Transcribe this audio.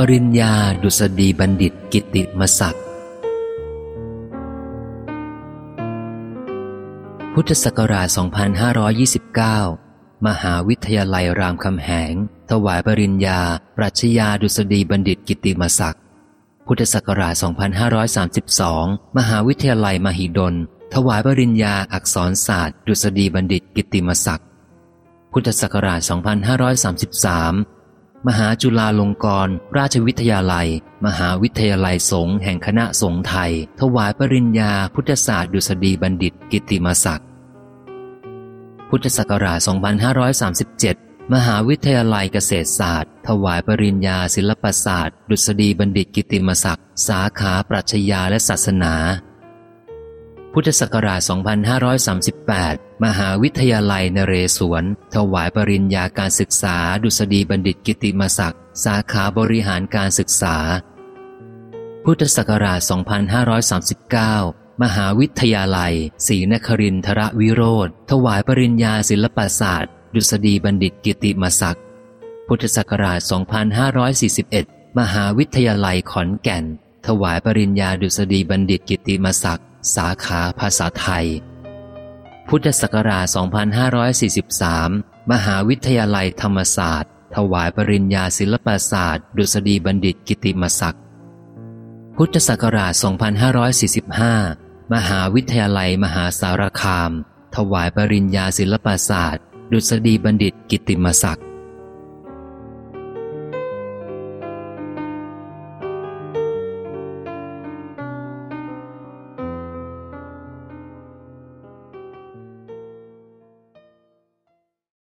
ปริญญาดุษฎีบัณฑิตกิติมศักดิ์พุทธศักราช 2529 มหาวิทยาลัยรามคำแหง ถวายปริญญา ปรัชญาดุษฎีบัณฑิตกิติมศักดิ์พุทธศักราช 2532 มหาวิทยาลัยมหิดล ถวายปริญญาอักษรศาสตร์ ดุษฎีบัณฑิตกิติมศักดิ์พุทธศักราช 2533 มหาจุฬาลงกรณราชวิทยาลัย มหาวิทยาลัยสงฆ์แห่งคณะสงฆ์ไทย ถวายปริญญาพุทธศาสตร์ดุษฎีบัณฑิตกิติมศักดิ์พุทธศักราช 2537 มหาวิทยาลัยเกษตรศาสตร์ ถวายปริญญาศิลปศาสตร์ ดุษฎีบัณฑิตกิติมศักดิ์สาขาปรัชญาและศาสนา พุทธศักราช 2538 มหาวิทยาลัยนเรศวร ถวายปริญญาการศึกษา ดุษฎีบัณฑิตกิติมศักดิ์ สาขาบริหารการศึกษา พุทธศักราช 2539 มหาวิทยาลัยศรีนครินทรวิโรธ ถวายปริญญาศิลปศาสตร์ ดุษฎีบัณฑิตกิติมศักดิ์ พุทธศักราช 2541 มหาวิทยาลัยขอนแก่น ถวายปริญญาดุษฎีบัณฑิตกิติมศักดิ์สาขาภาษาไทย พุทธศักราช 2543 มหาวิทยาลัยธรรมศาสตร์ ถวายปริญญาศิลปศาสตร์ ดุษฎีบัณฑิตกิติมศักดิ์ พุทธศักราช 2545 มหาวิทยาลัยมหาสารคาม ถวายปริญญาศิลปศาสตร์ ดุษฎีบัณฑิตกิติมศักดิ์